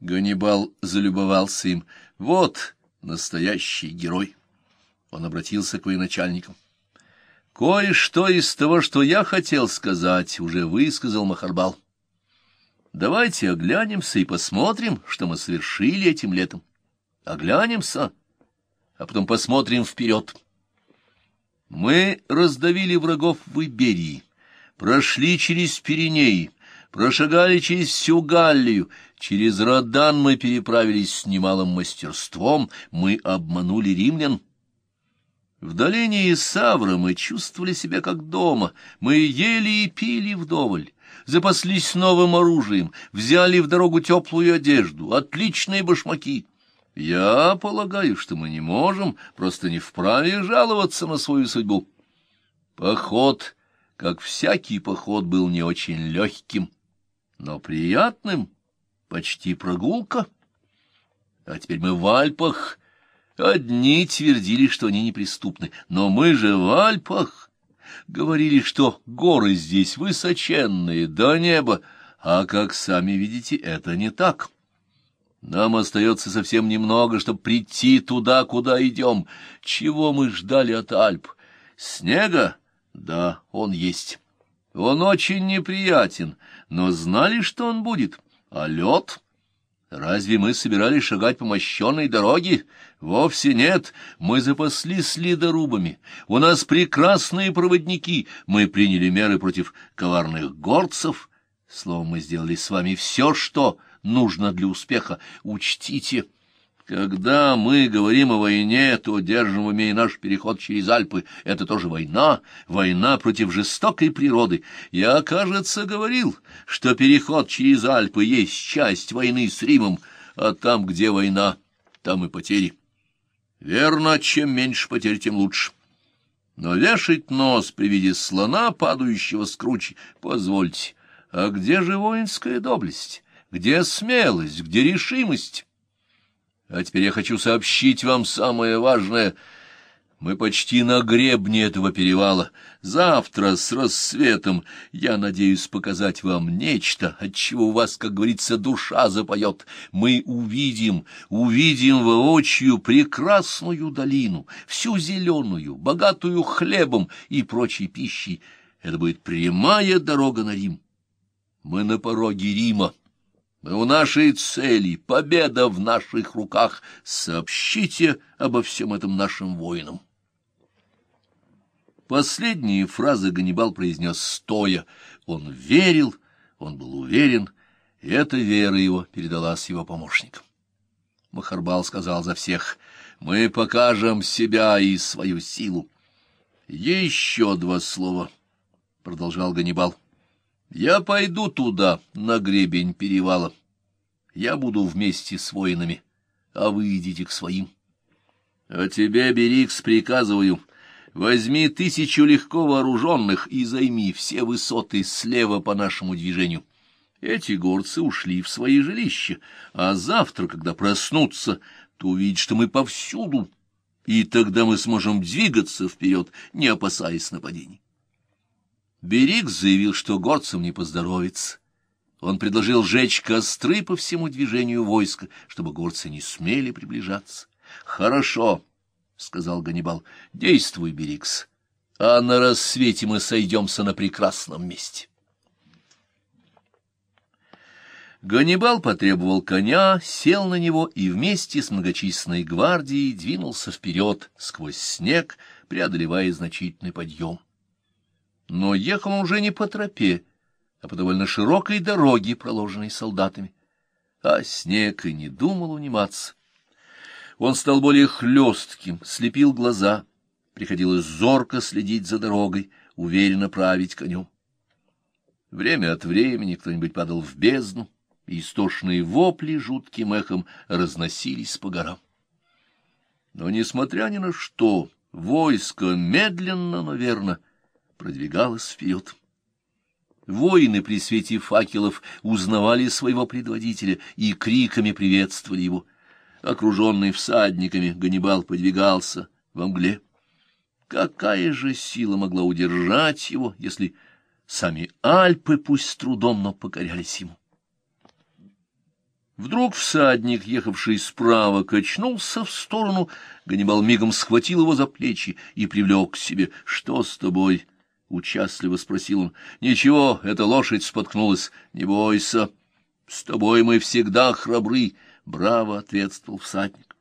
Ганнибал залюбовался им. Вот настоящий герой. Он обратился к военачальникам. Кое-что из того, что я хотел сказать, уже высказал Махарбал. Давайте оглянемся и посмотрим, что мы совершили этим летом. Оглянемся, а потом посмотрим вперед. Мы раздавили врагов в Иберии, прошли через Пиренеи, прошагали через всю Галлию, через Родан мы переправились с немалым мастерством, мы обманули римлян. В долине Исавра мы чувствовали себя как дома, мы ели и пили вдоволь, запаслись новым оружием, взяли в дорогу теплую одежду, отличные башмаки. Я полагаю, что мы не можем, просто не вправе жаловаться на свою судьбу. Поход, как всякий поход, был не очень легким, но приятным, почти прогулка. А теперь мы в Альпах. Одни твердили, что они неприступны, но мы же в Альпах. Говорили, что горы здесь высоченные, до неба, а, как сами видите, это не так. Нам остается совсем немного, чтобы прийти туда, куда идем. Чего мы ждали от Альп? Снега? Да, он есть. Он очень неприятен, но знали, что он будет. А лед? Разве мы собирались шагать по мощенной дороге? Вовсе нет. Мы запаслись ледорубами. У нас прекрасные проводники. Мы приняли меры против коварных горцев. Словом, мы сделали с вами все, что нужно для успеха. Учтите, когда мы говорим о войне, то держим в уме и наш переход через Альпы. Это тоже война, война против жестокой природы. Я, кажется, говорил, что переход через Альпы есть часть войны с Римом, а там, где война, там и потери. Верно, чем меньше потерь, тем лучше. Но вешать нос при виде слона, падающего с кручи, позвольте. А где же воинская доблесть? Где смелость? Где решимость? А теперь я хочу сообщить вам самое важное. Мы почти на гребне этого перевала. Завтра с рассветом я надеюсь показать вам нечто, от чего у вас, как говорится, душа запоет. Мы увидим, увидим воочию прекрасную долину, всю зеленую, богатую хлебом и прочей пищей. Это будет прямая дорога на Рим. Мы на пороге Рима. Мы у нашей цели, победа в наших руках. Сообщите обо всем этом нашим воинам. Последние фразы Ганнибал произнес стоя. Он верил, он был уверен, и эта вера его передалась его помощникам. Махарбал сказал за всех, «Мы покажем себя и свою силу». «Еще два слова», — продолжал Ганнибал. Я пойду туда, на гребень перевала. Я буду вместе с воинами, а вы идите к своим. А тебе, Берикс, приказываю, возьми тысячу легко вооруженных и займи все высоты слева по нашему движению. Эти горцы ушли в свои жилища, а завтра, когда проснутся, то увидят, что мы повсюду, и тогда мы сможем двигаться вперед, не опасаясь нападений. Берик заявил, что горцам не поздоровится. Он предложил жечь костры по всему движению войска, чтобы горцы не смели приближаться. — Хорошо, — сказал Ганнибал, — действуй, Берикс, а на рассвете мы сойдемся на прекрасном месте. Ганнибал потребовал коня, сел на него и вместе с многочисленной гвардией двинулся вперед сквозь снег, преодолевая значительный подъем. Но ехал он уже не по тропе, а по довольно широкой дороге, проложенной солдатами. А снег и не думал униматься. Он стал более хлестким, слепил глаза, приходилось зорко следить за дорогой, уверенно править конем. Время от времени кто-нибудь падал в бездну, и истошные вопли жутким эхом разносились по горам. Но, несмотря ни на что, войско медленно, но верно продвигалась вперед. Воины при свете факелов узнавали своего предводителя и криками приветствовали его. Окруженный всадниками, Ганнибал подвигался во мгле. Какая же сила могла удержать его, если сами Альпы, пусть с трудом, но покорялись ему? Вдруг всадник, ехавший справа, качнулся в сторону. Ганнибал мигом схватил его за плечи и привлек к себе. — Что с тобой? — участливо спросил он. — Ничего, эта лошадь споткнулась. Не бойся. С тобой мы всегда храбры, — браво ответствовал всадник.